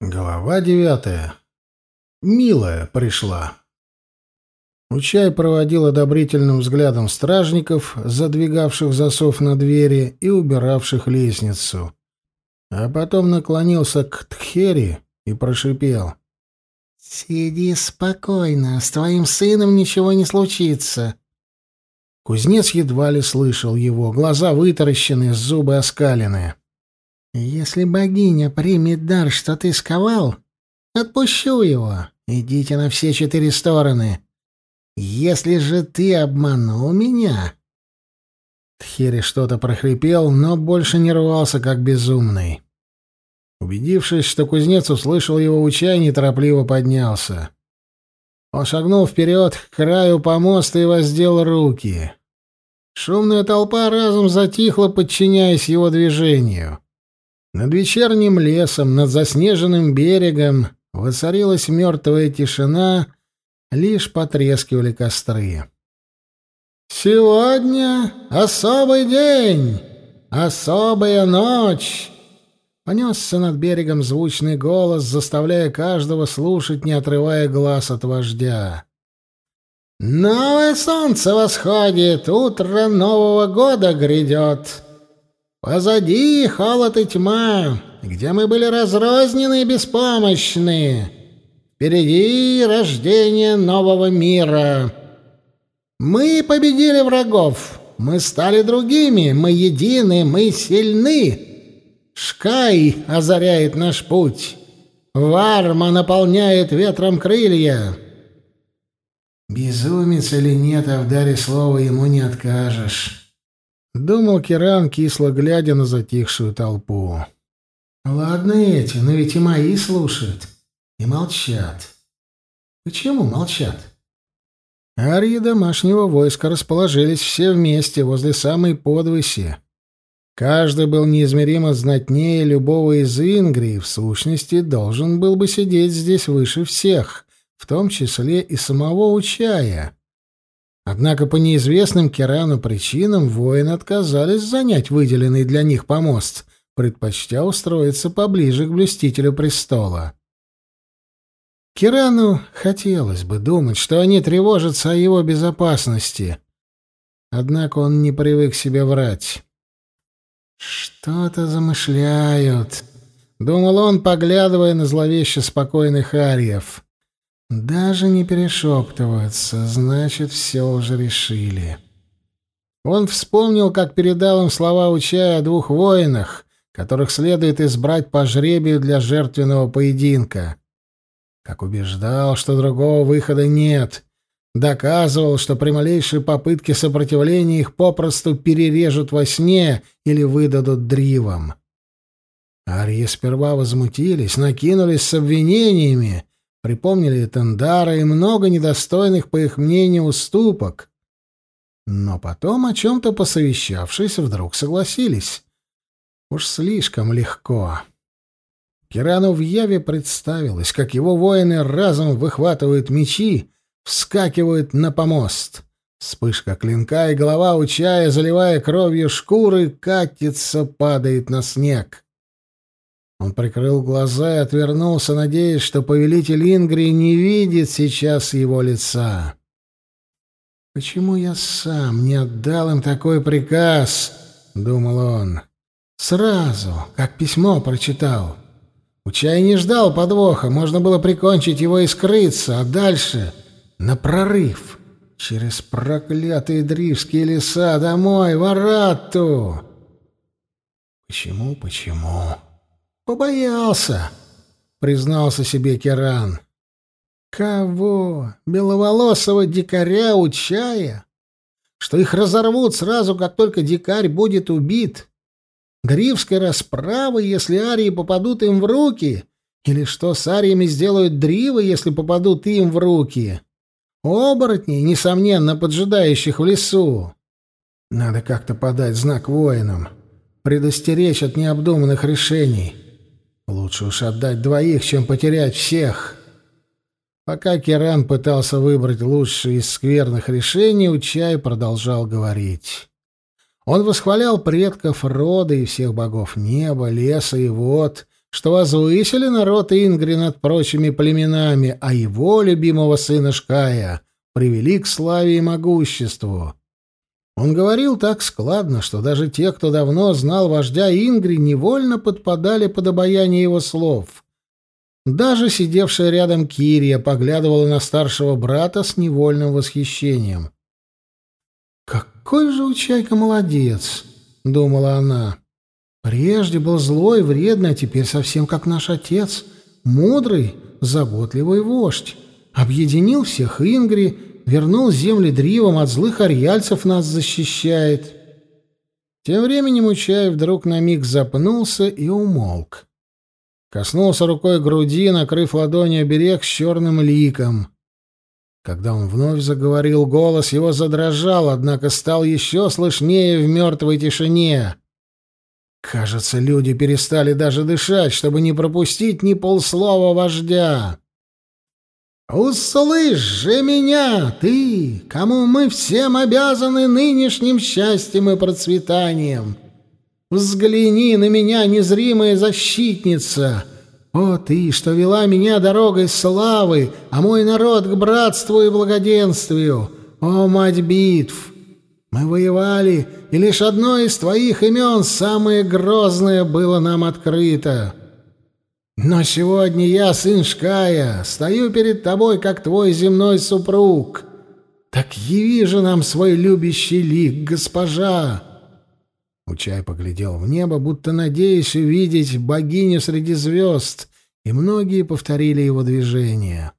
Глава девятая. Милая пришла. Учай проводил одобрительным взглядом стражников, задвигавших засов на двери и убиравших лестницу. А потом наклонился к Тхери и прошипел. «Сиди спокойно, с твоим сыном ничего не случится». Кузнец едва ли слышал его, глаза вытаращены, зубы оскалены. Если богиня примет дар, что ты сковал, отпущу его. Идите на все четыре стороны. Если же ты обманул меня...» Тхери что-то прохрипел, но больше не рвался, как безумный. Убедившись, что кузнец услышал его учай, неторопливо поднялся. Он шагнул вперед к краю помоста и воздел руки. Шумная толпа разом затихла, подчиняясь его движению. Над вечерним лесом, над заснеженным берегом воцарилась мертвая тишина, лишь потрескивали костры. «Сегодня особый день, особая ночь!» Понесся над берегом звучный голос, заставляя каждого слушать, не отрывая глаз от вождя. «Новое солнце восходит, утро Нового года грядет!» Позади холод и тьма, где мы были разрознены и беспомощны. Впереди рождение нового мира. Мы победили врагов, мы стали другими, мы едины, мы сильны. Шкай озаряет наш путь. Варма наполняет ветром крылья. Безумец или нет, а в даре слова ему не откажешь. Думал Киран, кисло глядя на затихшую толпу. «Ладно эти, но ведь и мои слушают. И молчат. Почему молчат?» Арьи домашнего войска расположились все вместе возле самой подвыси. Каждый был неизмеримо знатнее любого из Ингрии, в сущности, должен был бы сидеть здесь выше всех, в том числе и самого Учая. Однако по неизвестным Керану причинам воины отказались занять выделенный для них помост, предпочтя устроиться поближе к блюстителю престола. Кирану хотелось бы думать, что они тревожатся о его безопасности. Однако он не привык себе врать. «Что-то замышляют», — думал он, поглядывая на зловеще спокойных ариев. Даже не перешептываются, значит, все уже решили. Он вспомнил, как передал им слова Учая о двух воинах, которых следует избрать по жребию для жертвенного поединка. Как убеждал, что другого выхода нет. Доказывал, что при малейшей попытке сопротивления их попросту перережут во сне или выдадут дривам. Арьи сперва возмутились, накинулись с обвинениями, припомнили Тендара и много недостойных, по их мнению, уступок. Но потом, о чем-то посовещавшись, вдруг согласились. Уж слишком легко. Кирану в яве представилось, как его воины разом выхватывают мечи, вскакивают на помост. Вспышка клинка, и голова у чая, заливая кровью шкуры, катится, падает на снег. Он прикрыл глаза и отвернулся, надеясь, что повелитель Ингрии не видит сейчас его лица. «Почему я сам не отдал им такой приказ?» — думал он. «Сразу, как письмо прочитал. Учай не ждал подвоха, можно было прикончить его и скрыться, а дальше — на прорыв, через проклятые дривские леса, домой, в Аратту». «Почему, почему?» «Побоялся», — признался себе Керан. «Кого? Беловолосого дикаря у чая? Что их разорвут сразу, как только дикарь будет убит? Гривской расправы, если арии попадут им в руки? Или что с ариями сделают дривы, если попадут им в руки? Оборотней, несомненно, поджидающих в лесу. Надо как-то подать знак воинам, предостеречь от необдуманных решений». Лучше уж отдать двоих, чем потерять всех. Пока Керан пытался выбрать лучшее из скверных решений, Учай продолжал говорить. Он восхвалял предков рода и всех богов неба, леса и вод, что возвысили народ Ингри над прочими племенами, а его любимого сына Шкая привели к славе и могуществу. Он говорил так складно, что даже те, кто давно знал вождя Ингри, невольно подпадали под обаяние его слов. Даже сидевшая рядом Кирия поглядывала на старшего брата с невольным восхищением. «Какой же у Чайка молодец!» — думала она. Прежде был злой, вредный, а теперь совсем как наш отец. Мудрый, заботливый вождь. Объединил всех Ингри, вернул земли дривом, от злых арьяльцев нас защищает. Тем временем Учаев вдруг на миг запнулся и умолк. Коснулся рукой груди, накрыв ладонью берег с черным ликом. Когда он вновь заговорил, голос его задрожал, однако стал еще слышнее в мертвой тишине — Кажется, люди перестали даже дышать, чтобы не пропустить ни полслова вождя. «Услышь же меня, ты, кому мы всем обязаны нынешним счастьем и процветанием! Взгляни на меня, незримая защитница! О, ты, что вела меня дорогой славы, а мой народ к братству и благоденствию! О, мать битв! Мы воевали, и лишь одно из твоих имен, самое грозное, было нам открыто. Но сегодня я, сын Шкая, стою перед тобой, как твой земной супруг. Так яви же нам свой любящий лик, госпожа!» Учай поглядел в небо, будто надеясь увидеть богиню среди звезд, и многие повторили его движение.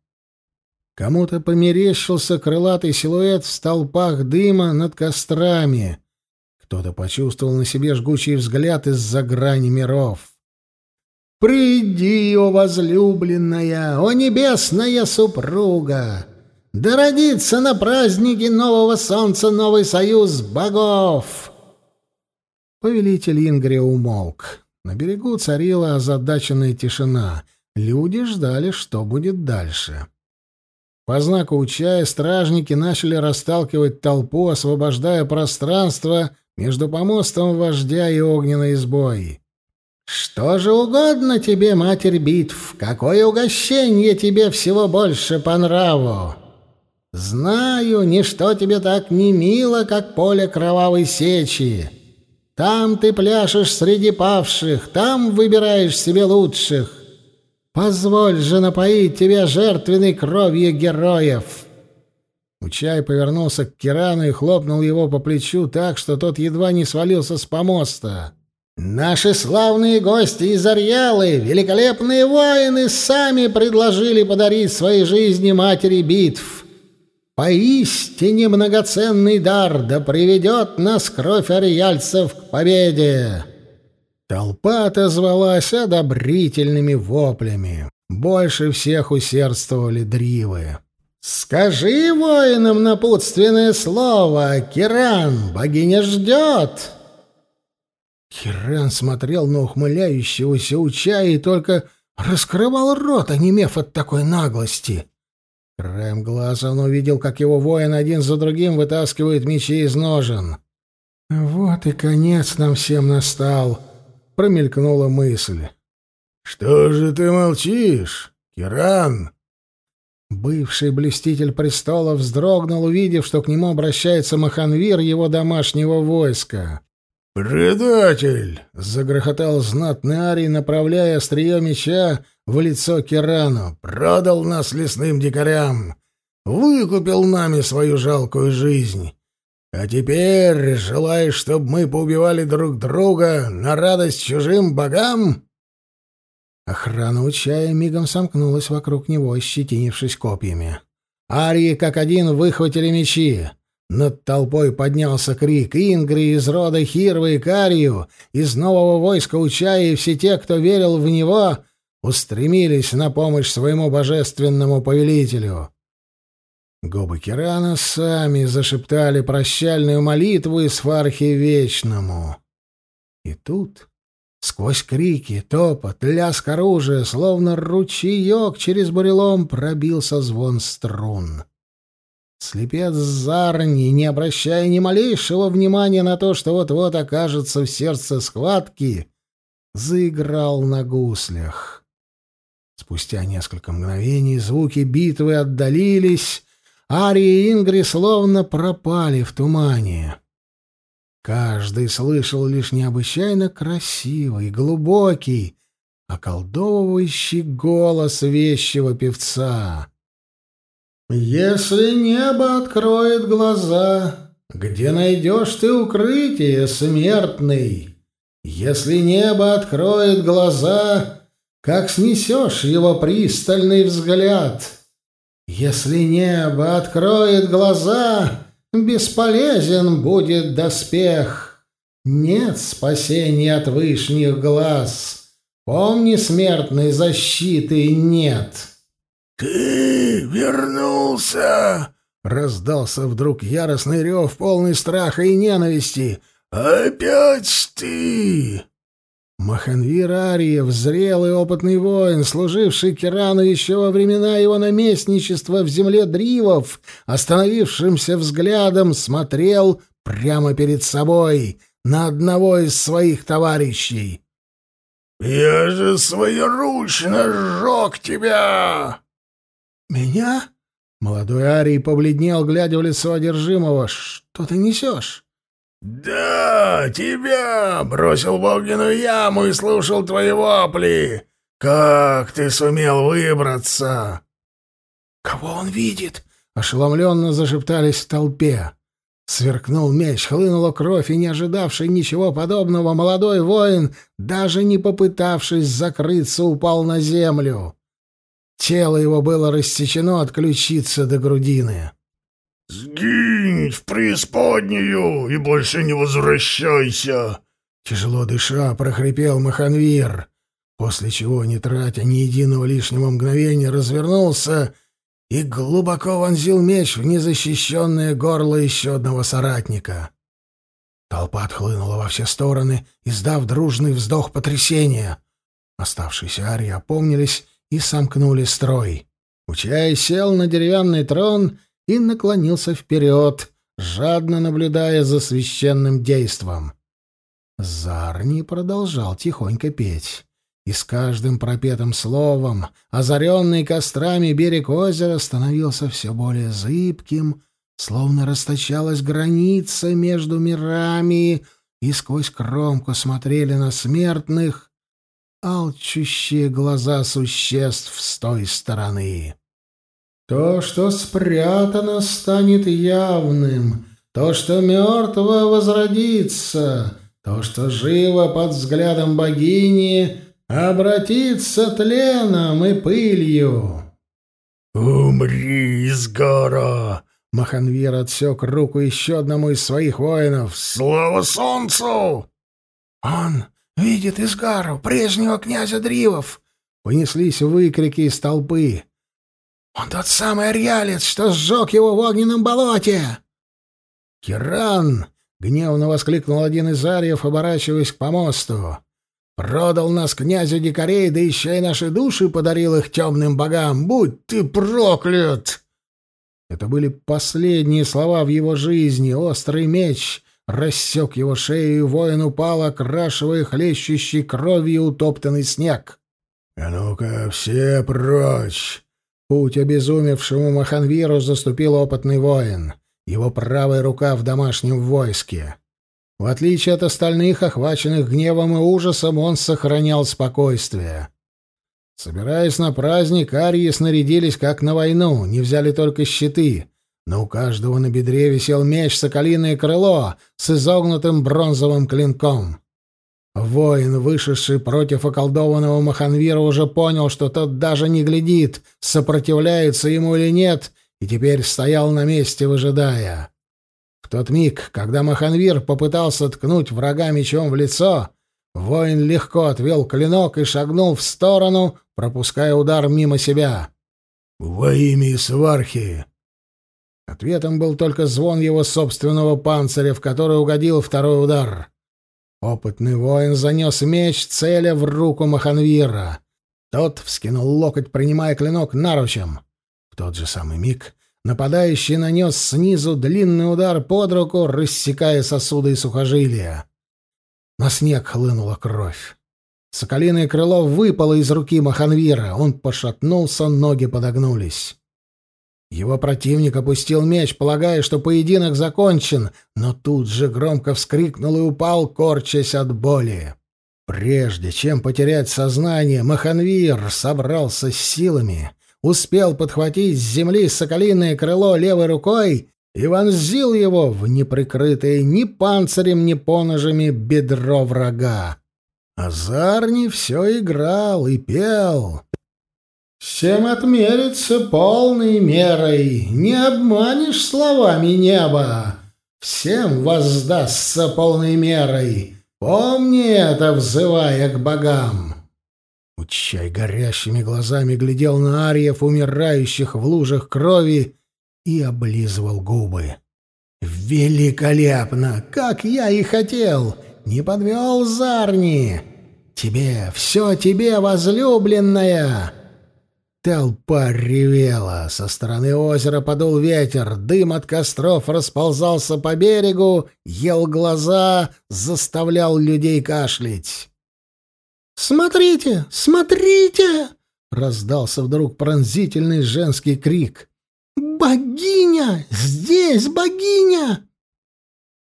Кому-то померещился крылатый силуэт в столпах дыма над кострами. Кто-то почувствовал на себе жгучий взгляд из-за грани миров. «Приди, о возлюбленная, о небесная супруга! Да родится на празднике нового солнца новый союз богов!» Повелитель Ингрия умолк. На берегу царила озадаченная тишина. Люди ждали, что будет дальше. По знаку Учая стражники начали расталкивать толпу, освобождая пространство между помостом вождя и огненной избой. «Что же угодно тебе, матерь битв? Какое угощение тебе всего больше по нраву? Знаю, ничто тебе так не мило, как поле кровавой сечи. Там ты пляшешь среди павших, там выбираешь себе лучших. Позволь же напоить тебя жертвенной кровью героев!» Учай повернулся к Кирану и хлопнул его по плечу так, что тот едва не свалился с помоста. «Наши славные гости из Арьялы, великолепные воины, сами предложили подарить своей жизни матери битв. Поистине многоценный дар да приведет нас кровь арьяльцев к победе!» Толпа отозвалась одобрительными воплями. Больше всех усердствовали дривы. «Скажи воинам напутственное слово, Киран, богиня ждет!» Киран смотрел на ухмыляющегося Уча и только раскрывал рот, онемев от такой наглости. Краем глаза он увидел, как его воин один за другим вытаскивает мечи из ножен. «Вот и конец нам всем настал!» промелькнула мысль. «Что же ты молчишь, Киран?» Бывший блюститель престола вздрогнул, увидев, что к нему обращается Маханвир его домашнего войска. «Предатель!» — загрохотал знатный Арий, направляя острие меча в лицо Кирану. «Продал нас лесным дикарям! Выкупил нами свою жалкую жизнь! А теперь желаешь, чтобы мы поубивали друг друга на радость чужим богам?» Охрана у чая мигом сомкнулась вокруг него, ощетинившись копьями. Арии как один выхватили мечи. Над толпой поднялся крик Ингри из рода Хирвы и Карию, из нового войска Учая, и все те, кто верил в него, устремились на помощь своему божественному повелителю. Губы Кирана сами зашептали прощальную молитву из фархи вечному. И тут, сквозь крики, топот, лязг оружия, словно ручеек через бурелом пробился звон струн. Слепец Зарни, не обращая ни малейшего внимания на то, что вот-вот окажется в сердце схватки, заиграл на гуслях. Спустя несколько мгновений звуки битвы отдалились, Ари и Ингри словно пропали в тумане. Каждый слышал лишь необычайно красивый, глубокий, околдовывающий голос вещего певца. «Если небо откроет глаза, где найдешь ты укрытие, смертный? Если небо откроет глаза, как снесешь его пристальный взгляд? Если небо откроет глаза, бесполезен будет доспех. Нет спасения от вышних глаз. Помни, смертной защиты нет. «Ты вернулся!» — раздался вдруг яростный рев, полный страха и ненависти. «Опять ты!» Маханвир Ариев, зрелый опытный воин, служивший Кирану еще во времена его наместничества в земле Дривов, остановившимся взглядом смотрел прямо перед собой на одного из своих товарищей. «Я же своеручно сжег тебя!» «Меня?» Молодой Арий побледнел, глядя в лицо одержимого. «Что ты несешь?» «Да, тебя! Бросил в огненную яму и слушал твои вопли! Как ты сумел выбраться?» «Кого он видит?» — ошеломленно зашептались в толпе. Сверкнул меч, хлынула кровь, и не ожидавший ничего подобного молодой воин, даже не попытавшись закрыться, упал на землю. Тело его было рассечено от ключицы до грудины. «Сгинь в преисподнюю и больше не возвращайся!» Тяжело дыша, прохрипел Маханвир, после чего, не тратя ни единого лишнего мгновения, развернулся и глубоко вонзил меч в незащищенное горло еще одного соратника. Толпа отхлынула во все стороны, издав дружный вздох потрясения. Оставшиеся арии опомнились и сомкнули строй. Учай сел на деревянный трон и наклонился вперед, жадно наблюдая за священным действом. Зарни продолжал тихонько петь. И с каждым пропетым словом, озаренный кострами берег озера становился все более зыбким, словно расточалась граница между мирами, и сквозь кромку смотрели на смертных алчущие глаза существ с той стороны. То, что спрятано, станет явным, то, что мертво, возродится, то, что живо под взглядом богини, обратится тленом и пылью. «Умри, Изгора!» Маханвир отсек руку еще одному из своих воинов. «Слава солнцу!» «Он видит Изгару, прежнего князя Дривов!» Понеслись выкрики из толпы. Он тот самый Ариалец, что сжег его в огненном болоте!» «Киран!» — гневно воскликнул один из ариев, оборачиваясь к помосту. «Продал нас князю дикарей, да еще и наши души подарил их темным богам! Будь ты проклят!» Это были последние слова в его жизни. Острый меч рассек его шею, и воин упал, окрашивая хлещущей кровью утоптанный снег. «А ну-ка, все прочь!» Путь обезумевшему Маханвиру заступил опытный воин. Его правая рука в домашнем войске. В отличие от остальных, охваченных гневом и ужасом, он сохранял спокойствие. Собираясь на праздник, арии снарядились как на войну, не взяли только щиты, но у каждого на бедре висел меч «Соколиное крыло» с изогнутым бронзовым клинком. Воин, вышедший против околдованного Маханвира, уже понял, что тот даже не глядит, сопротивляется ему или нет, и теперь стоял на месте, выжидая. В тот миг, когда Маханвир попытался ткнуть врага мечом в лицо, воин легко отвел клинок и шагнул в сторону, пропуская удар мимо себя. «Во имя Свархи!» Ответом был только звон его собственного панциря, в который угодил второй удар. Опытный воин занес меч, целя в руку Маханвира. Тот вскинул локоть, принимая клинок наручем. В тот же самый миг нападающий нанес снизу длинный удар под руку, рассекая сосуды и сухожилия. На снег хлынула кровь. Соколиное крыло выпало из руки Маханвира. Он пошатнулся, ноги подогнулись. Его противник опустил меч, полагая, что поединок закончен, но тут же громко вскрикнул и упал, корчась от боли. Прежде чем потерять сознание, Маханвир собрался с силами, успел подхватить с земли соколиное крыло левой рукой и вонзил его в неприкрытое ни панцирем, ни поножами бедро врага. Азарни все играл и пел. «Всем отмерится полной мерой, не обманешь словами неба. Всем воздастся полной мерой, помни это, взывая к богам». Учай горящими глазами глядел на ариев, умирающих в лужах крови, и облизывал губы. «Великолепно! Как я и хотел! Не подвел Зарни! Тебе, все тебе, возлюбленная!» Толпа ревела. Со стороны озера подул ветер, дым от костров расползался по берегу, ел глаза, заставлял людей кашлять. «Смотрите! Смотрите!» — раздался вдруг пронзительный женский крик. «Богиня! Здесь богиня!»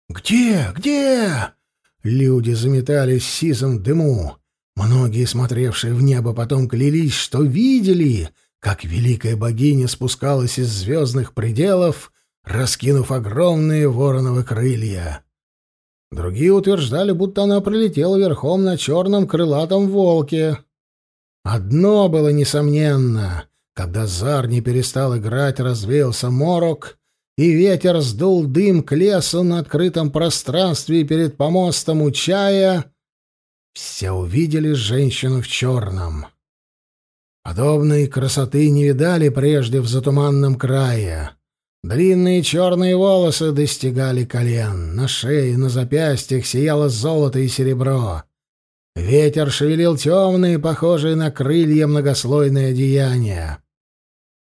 «Где? Где?» Люди заметались в сизом дыму. Многие, смотревшие в небо, потом клялись, что видели, как великая богиня спускалась из звездных пределов, раскинув огромные вороновы крылья. Другие утверждали, будто она прилетела верхом на черном крылатом волке. Одно было несомненно. Когда зар не перестал играть, развеялся морок, и ветер сдул дым к лесу на открытом пространстве перед помостом у чая, все увидели женщину в черном. Подобной красоты не видали прежде в затуманном крае. Длинные черные волосы достигали колен, на шее, на запястьях сияло золото и серебро. Ветер шевелил темные, похожие на крылья многослойные одеяния.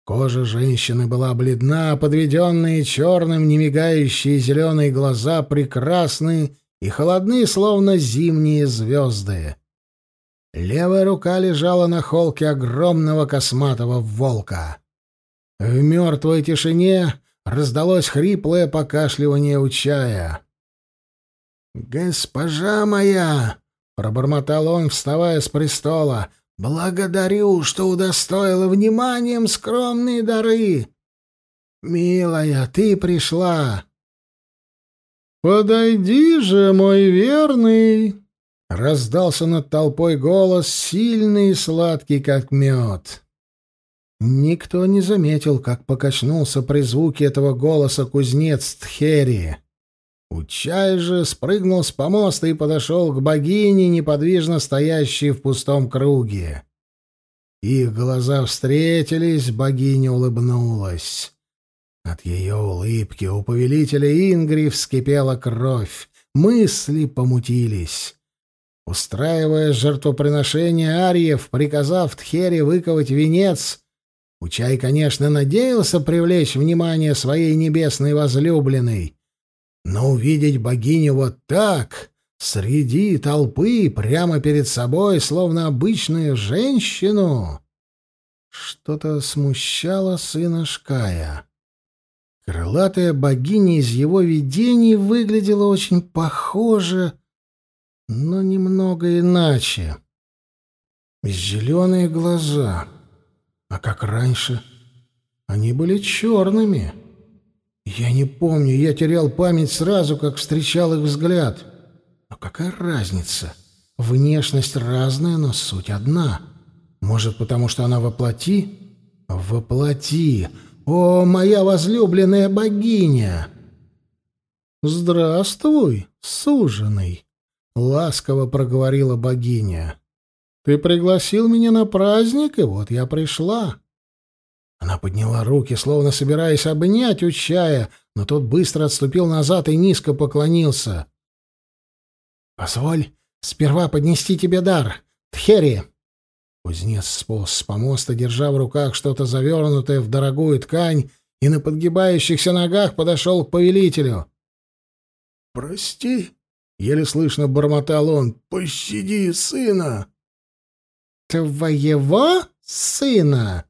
Кожа женщины была бледна, подведенные черным, немигающие зеленые глаза прекрасны и холодны, словно зимние звезды. Левая рука лежала на холке огромного косматого волка. В мертвой тишине раздалось хриплое покашливание у чая. «Госпожа моя!» — пробормотал он, вставая с престола. Благодарю, что удостоила вниманием скромные дары. Милая, ты пришла. Подойди же, мой верный, раздался над толпой голос, сильный и сладкий, как мед. Никто не заметил, как покачнулся при звуке этого голоса кузнец Тхери. Учай же спрыгнул с помоста и подошел к богине, неподвижно стоящей в пустом круге. Их глаза встретились, богиня улыбнулась. От ее улыбки у повелителя Ингри вскипела кровь, мысли помутились. Устраивая жертвоприношение Ариев, приказав Тхере выковать венец, Учай, конечно, надеялся привлечь внимание своей небесной возлюбленной, но увидеть богиню вот так, среди толпы, прямо перед собой, словно обычную женщину, что-то смущало сына Шкая. Крылатая богиня из его видений выглядела очень похоже, но немного иначе. Зеленые глаза, а как раньше, они были черными. Я не помню, я терял память сразу, как встречал их взгляд. Но какая разница? Внешность разная, но суть одна. Может, потому что она воплоти? Воплоти! О, моя возлюбленная богиня! Здравствуй, суженый! Ласково проговорила богиня. Ты пригласил меня на праздник, и вот я пришла. Она подняла руки, словно собираясь обнять Учая, но тот быстро отступил назад и низко поклонился. «Позволь сперва поднести тебе дар, Тхери!» Кузнец сполз с помоста, держа в руках что-то завернутое в дорогую ткань, и на подгибающихся ногах подошел к повелителю. «Прости», — еле слышно бормотал он, — «пощади сына». твоего сына?»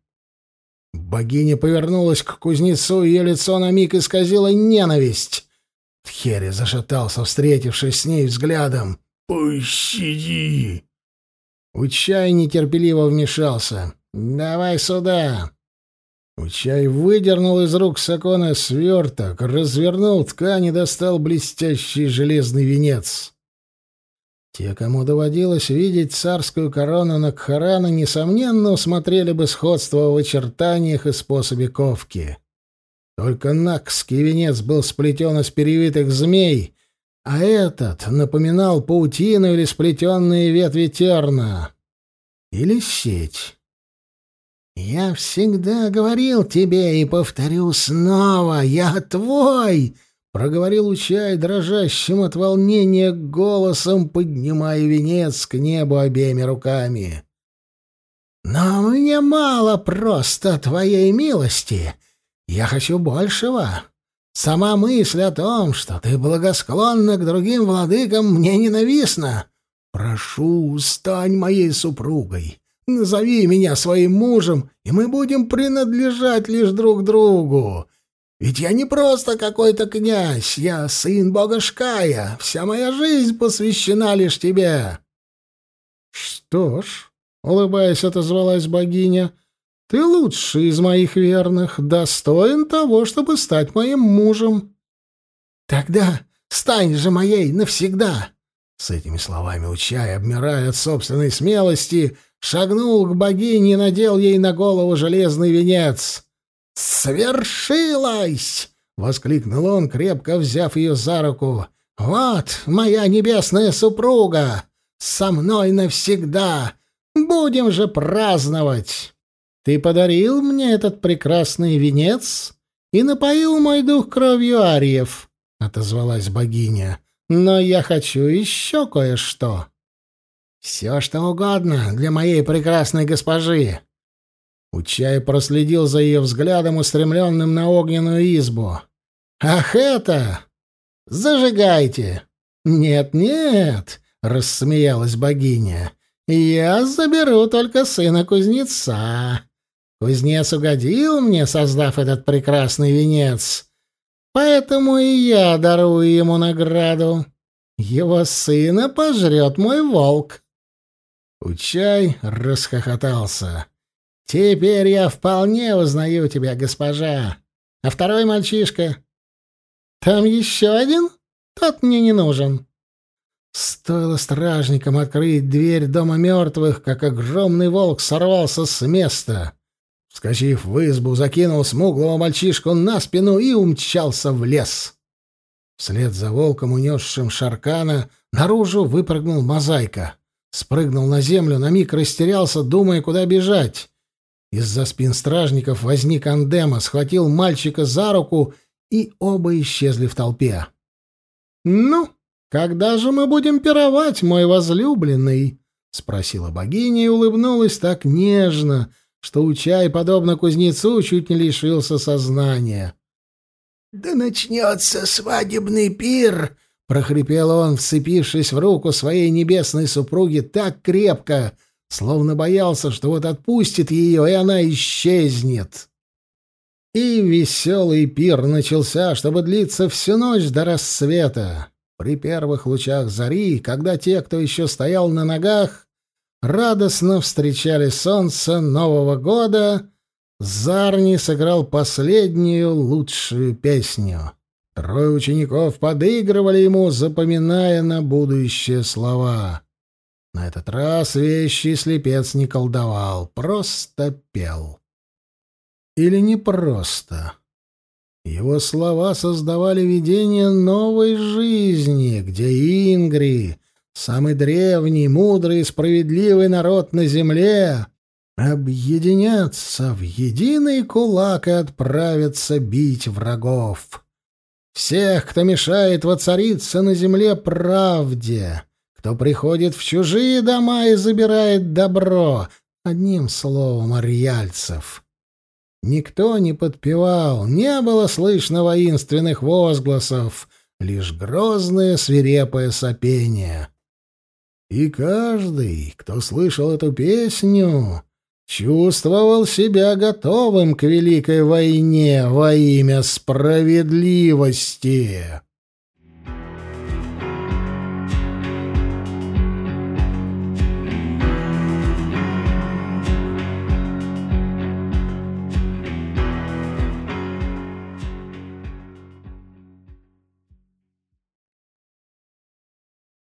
Богиня повернулась к кузнецу, ее лицо на миг исказило ненависть. Тхери зашатался, встретившись с ней взглядом. «Пощади!» Учай нетерпеливо вмешался. «Давай сюда!» Учай выдернул из рук Сакона сверток, развернул ткань и достал блестящий железный венец. Те, кому доводилось видеть царскую корону Накхарана, несомненно усмотрели бы сходство в очертаниях и способе ковки. Только накский венец был сплетен из перевитых змей, а этот напоминал паутину или сплетенные ветви терна. Или сеть. «Я всегда говорил тебе и повторю снова, я твой!» — проговорил Учай дрожащим от волнения голосом, поднимая венец к небу обеими руками. «Но мне мало просто твоей милости. Я хочу большего. Сама мысль о том, что ты благосклонна к другим владыкам, мне ненавистна. Прошу, стань моей супругой. Назови меня своим мужем, и мы будем принадлежать лишь друг другу. Ведь я не просто какой-то князь, я сын бога Шкая. Вся моя жизнь посвящена лишь тебе. Что ж, улыбаясь, отозвалась богиня, ты лучший из моих верных, достоин того, чтобы стать моим мужем. Тогда стань же моей навсегда. С этими словами Учай, обмирая от собственной смелости, шагнул к богине и надел ей на голову железный венец. «Свершилось!» — воскликнул он, крепко взяв ее за руку. «Вот моя небесная супруга! Со мной навсегда! Будем же праздновать! Ты подарил мне этот прекрасный венец и напоил мой дух кровью ариев», — отозвалась богиня. «Но я хочу еще кое-что». «Все, что угодно для моей прекрасной госпожи». Учай проследил за ее взглядом, устремленным на огненную избу. «Ах это! Зажигайте!» «Нет-нет!» — рассмеялась богиня. «Я заберу только сына кузнеца. Кузнец угодил мне, создав этот прекрасный венец, поэтому и я дарую ему награду. Его сына пожрет мой волк». Учай расхохотался. «Теперь я вполне узнаю тебя, госпожа. А второй мальчишка? Там еще один? Тот мне не нужен». Стоило стражникам открыть дверь дома мертвых, как огромный волк сорвался с места. Вскочив в избу, закинул смуглого мальчишку на спину и умчался в лес. Вслед за волком, унесшим Шаркана, наружу выпрыгнул мозаика. Спрыгнул на землю, на миг растерялся, думая, куда бежать. Из-за спин стражников возник Андема, схватил мальчика за руку, и оба исчезли в толпе. «Ну, когда же мы будем пировать, мой возлюбленный?» — спросила богиня и улыбнулась так нежно, что Учай, подобно кузнецу, чуть не лишился сознания. «Да начнется свадебный пир!» прохрипел он, вцепившись в руку своей небесной супруги так крепко, словно боялся, что вот отпустит ее, и она исчезнет. И веселый пир начался, чтобы длиться всю ночь до рассвета. При первых лучах зари, когда те, кто еще стоял на ногах, радостно встречали солнце Нового года, Зарни сыграл последнюю лучшую песню. Трое учеников подыгрывали ему, запоминая на будущее слова. На этот раз вещий слепец не колдовал, просто пел. Или не просто. Его слова создавали видение новой жизни, где Ингри, самый древний, мудрый и справедливый народ на земле, объединятся в единый кулак и отправятся бить врагов. Всех, кто мешает воцариться на земле правде, кто приходит в чужие дома и забирает добро, одним словом, арьяльцев. Никто не подпевал, не было слышно воинственных возгласов, лишь грозное свирепое сопение. И каждый, кто слышал эту песню, чувствовал себя готовым к великой войне во имя справедливости.